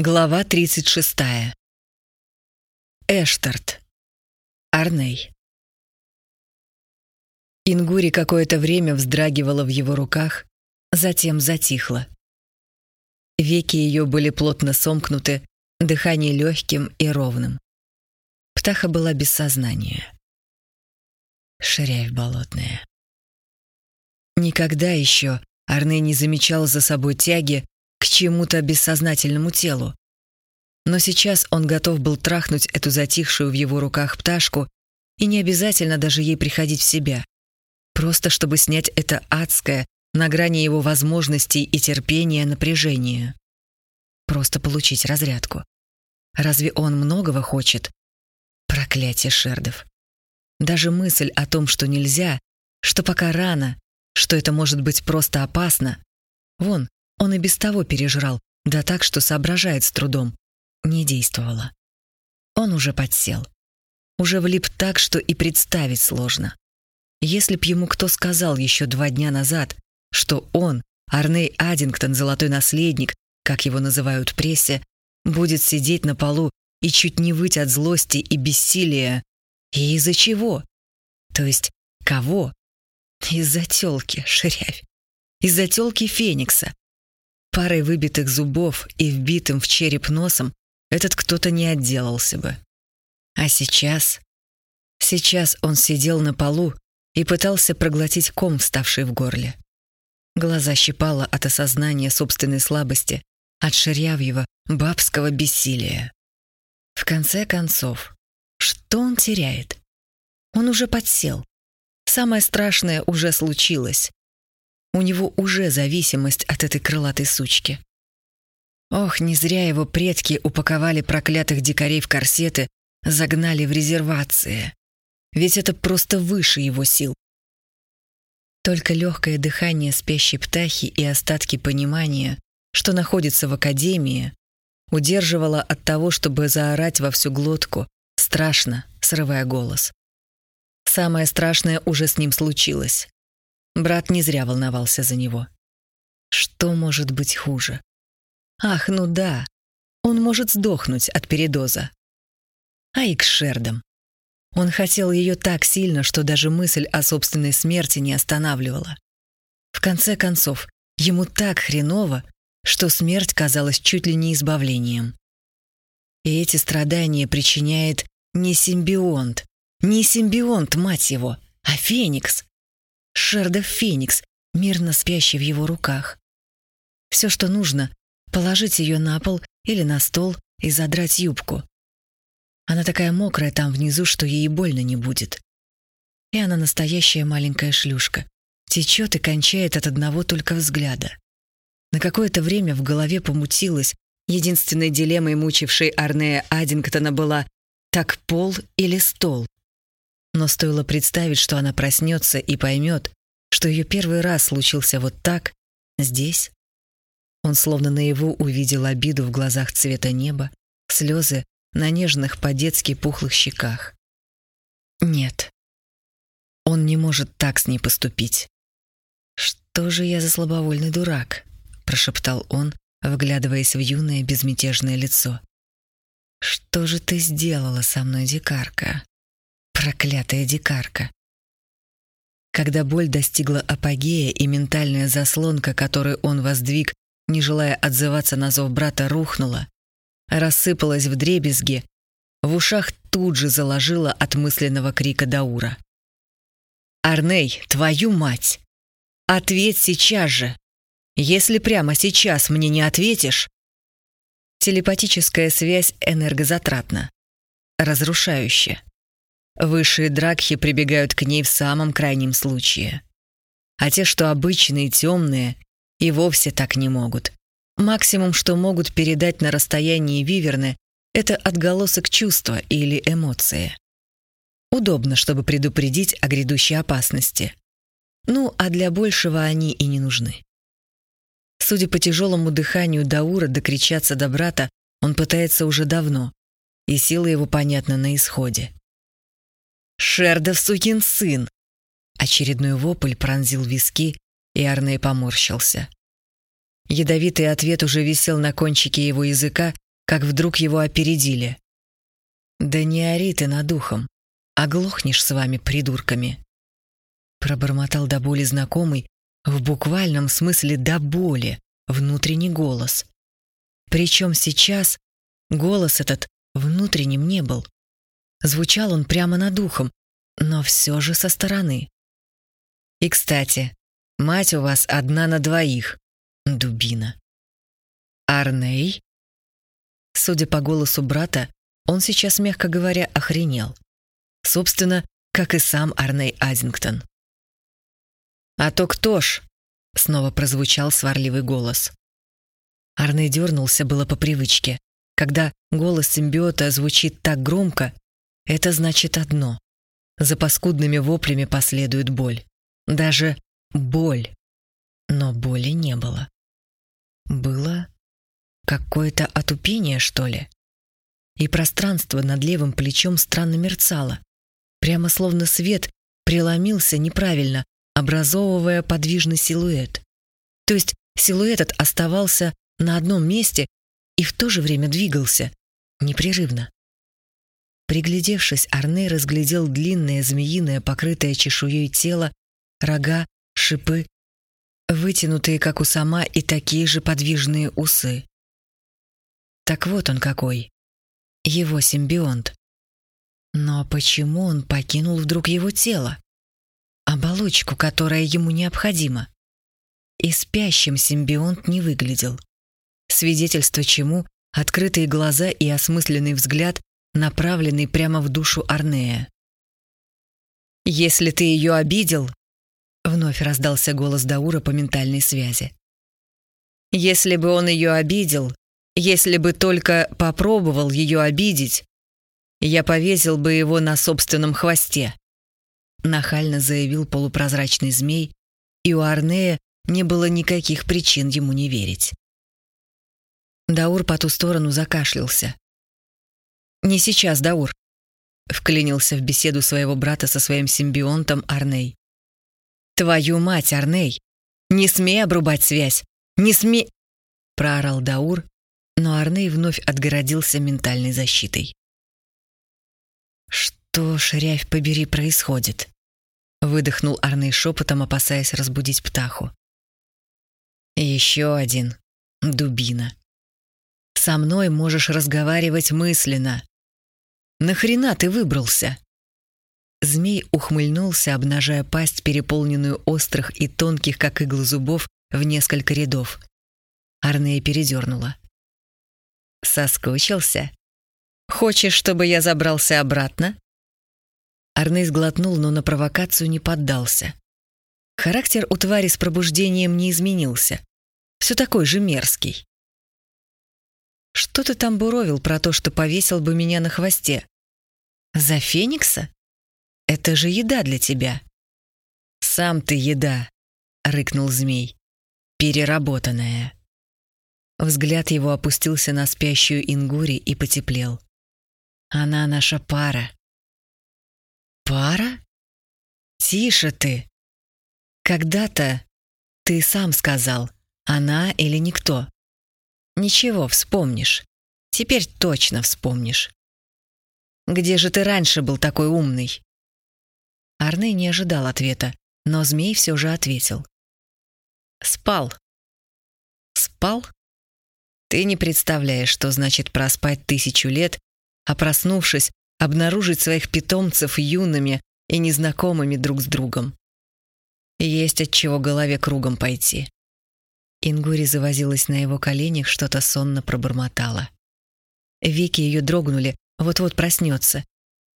Глава 36. Эштарт. Арней. Ингури какое-то время вздрагивала в его руках, затем затихла. Веки ее были плотно сомкнуты, дыхание легким и ровным. Птаха была без сознания. Ширяев болотная. Никогда еще Арней не замечал за собой тяги к чему-то бессознательному телу. Но сейчас он готов был трахнуть эту затихшую в его руках пташку, и не обязательно даже ей приходить в себя. Просто чтобы снять это адское, на грани его возможностей и терпения напряжение. Просто получить разрядку. Разве он многого хочет? Проклятие шердов. Даже мысль о том, что нельзя, что пока рано, что это может быть просто опасно. Вон, он и без того пережрал, да так, что соображает с трудом. Не действовало. Он уже подсел. Уже влип так, что и представить сложно. Если б ему кто сказал еще два дня назад, что он, Арней Аддингтон, золотой наследник, как его называют в прессе, будет сидеть на полу и чуть не выть от злости и бессилия. И из-за чего? То есть кого? Из-за тёлки, ширявь. Из-за тёлки Феникса, Парой выбитых зубов и вбитым в череп носом этот кто-то не отделался бы. А сейчас... Сейчас он сидел на полу и пытался проглотить ком, вставший в горле. Глаза щипало от осознания собственной слабости, от ширявьего, бабского бессилия. В конце концов, что он теряет? Он уже подсел. Самое страшное уже случилось. У него уже зависимость от этой крылатой сучки. Ох, не зря его предки упаковали проклятых дикарей в корсеты, загнали в резервации. Ведь это просто выше его сил. Только легкое дыхание спящей птахи и остатки понимания, что находится в академии, удерживало от того, чтобы заорать во всю глотку, страшно, срывая голос. Самое страшное уже с ним случилось. Брат не зря волновался за него. Что может быть хуже? Ах, ну да, он может сдохнуть от передоза. А и к Шердам. Он хотел ее так сильно, что даже мысль о собственной смерти не останавливала. В конце концов, ему так хреново, что смерть казалась чуть ли не избавлением. И эти страдания причиняет не симбионт, не симбионт, мать его, а Феникс. Шерда Феникс, мирно спящий в его руках. Все, что нужно, положить ее на пол или на стол и задрать юбку. Она такая мокрая там внизу, что ей больно не будет. И она настоящая маленькая шлюшка. Течет и кончает от одного только взгляда. На какое-то время в голове помутилось. Единственной дилеммой, мучившей Арнея Аддингтона, была «так пол или стол?». Но стоило представить, что она проснется и поймет, что ее первый раз случился вот так, здесь. Он словно наяву увидел обиду в глазах цвета неба, слезы на нежных по-детски пухлых щеках. Нет, он не может так с ней поступить. «Что же я за слабовольный дурак?» — прошептал он, вглядываясь в юное безмятежное лицо. «Что же ты сделала со мной, дикарка? Проклятая дикарка!» Когда боль достигла апогея и ментальная заслонка, которую он воздвиг, не желая отзываться на зов брата, рухнула, рассыпалась в дребезги, в ушах тут же заложила от мысленного крика Даура. «Арней, твою мать! Ответь сейчас же! Если прямо сейчас мне не ответишь...» Телепатическая связь энергозатратна, разрушающая. Высшие дракхи прибегают к ней в самом крайнем случае. А те, что обычные, темные, и вовсе так не могут. Максимум, что могут передать на расстоянии виверны, это отголосок чувства или эмоции. Удобно, чтобы предупредить о грядущей опасности. Ну, а для большего они и не нужны. Судя по тяжелому дыханию Даура докричаться до брата, он пытается уже давно, и сила его, понятна, на исходе. «Шердов сукин сын!» Очередной вопль пронзил виски, и Арней поморщился. Ядовитый ответ уже висел на кончике его языка, как вдруг его опередили. «Да не ори ты над ухом, оглохнешь с вами придурками!» Пробормотал до боли знакомый, в буквальном смысле до боли, внутренний голос. Причем сейчас голос этот внутренним не был. Звучал он прямо над ухом, но все же со стороны. «И, кстати, мать у вас одна на двоих, дубина». «Арней?» Судя по голосу брата, он сейчас, мягко говоря, охренел. Собственно, как и сам Арней Азингтон. «А то кто ж?» — снова прозвучал сварливый голос. Арней дернулся было по привычке. Когда голос симбиота звучит так громко, это значит одно. За паскудными воплями последует боль. Даже боль. Но боли не было. Было какое-то отупение, что ли? И пространство над левым плечом странно мерцало. Прямо словно свет преломился неправильно, образовывая подвижный силуэт. То есть силуэт этот оставался на одном месте и в то же время двигался, непрерывно. Приглядевшись, Арне разглядел длинное змеиное, покрытое чешуей тело, рога, шипы, вытянутые, как у сама, и такие же подвижные усы. Так вот он какой. Его симбионт. Но почему он покинул вдруг его тело? Оболочку, которая ему необходима. И спящим симбионт не выглядел. Свидетельство чему — открытые глаза и осмысленный взгляд направленный прямо в душу Арнея. «Если ты ее обидел...» — вновь раздался голос Даура по ментальной связи. «Если бы он ее обидел, если бы только попробовал ее обидеть, я повесил бы его на собственном хвосте», — нахально заявил полупрозрачный змей, и у Арнея не было никаких причин ему не верить. Даур по ту сторону закашлялся. «Не сейчас, Даур», — вклинился в беседу своего брата со своим симбионтом Арней. «Твою мать, Арней! Не смей обрубать связь! Не смей!» — проорал Даур, но Арней вновь отгородился ментальной защитой. «Что, шрявь побери, происходит?» — выдохнул Арней шепотом, опасаясь разбудить птаху. «Еще один. Дубина. Со мной можешь разговаривать мысленно. Нахрена ты выбрался?» Змей ухмыльнулся, обнажая пасть, переполненную острых и тонких, как иглы зубов, в несколько рядов. Арнея передернула. «Соскучился? Хочешь, чтобы я забрался обратно?» Арней сглотнул, но на провокацию не поддался. Характер у твари с пробуждением не изменился. Все такой же мерзкий. Что ты там буровил про то, что повесил бы меня на хвосте? За Феникса? Это же еда для тебя. Сам ты еда, рыкнул змей. Переработанная. Взгляд его опустился на спящую Ингури и потеплел. Она наша пара. Пара? Тише ты. Когда-то ты сам сказал, она или никто. Ничего, вспомнишь. Теперь точно вспомнишь. Где же ты раньше был такой умный? Арне не ожидал ответа, но змей все же ответил. Спал. Спал? Ты не представляешь, что значит проспать тысячу лет, а проснувшись, обнаружить своих питомцев юными и незнакомыми друг с другом. Есть от чего голове кругом пойти. Ингури завозилась на его коленях, что-то сонно пробормотала. Веки ее дрогнули, вот-вот проснется,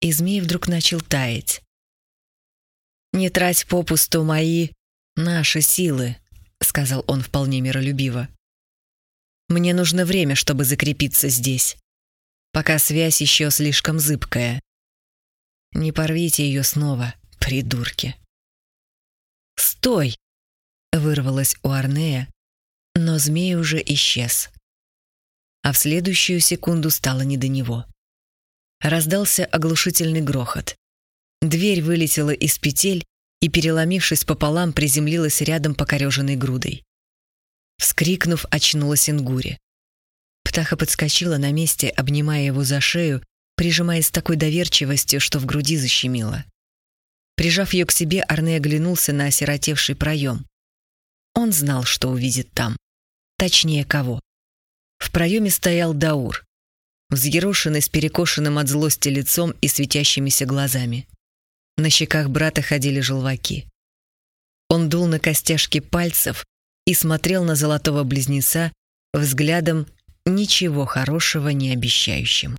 и змей вдруг начал таять. «Не трать попусту мои... наши силы», — сказал он вполне миролюбиво. «Мне нужно время, чтобы закрепиться здесь, пока связь еще слишком зыбкая. Не порвите ее снова, придурки». «Стой!» — вырвалось у Арнея, но змей уже исчез. А в следующую секунду стало не до него. Раздался оглушительный грохот. Дверь вылетела из петель и, переломившись пополам, приземлилась рядом покореженной грудой. Вскрикнув, очнулась Ингури. Птаха подскочила на месте, обнимая его за шею, прижимаясь с такой доверчивостью, что в груди защемило. Прижав ее к себе, Арне оглянулся на осиротевший проем. Он знал, что увидит там. Точнее, кого. В проеме стоял Даур, взъерошенный с перекошенным от злости лицом и светящимися глазами. На щеках брата ходили желваки. Он дул на костяшки пальцев и смотрел на золотого близнеца взглядом ничего хорошего не обещающим.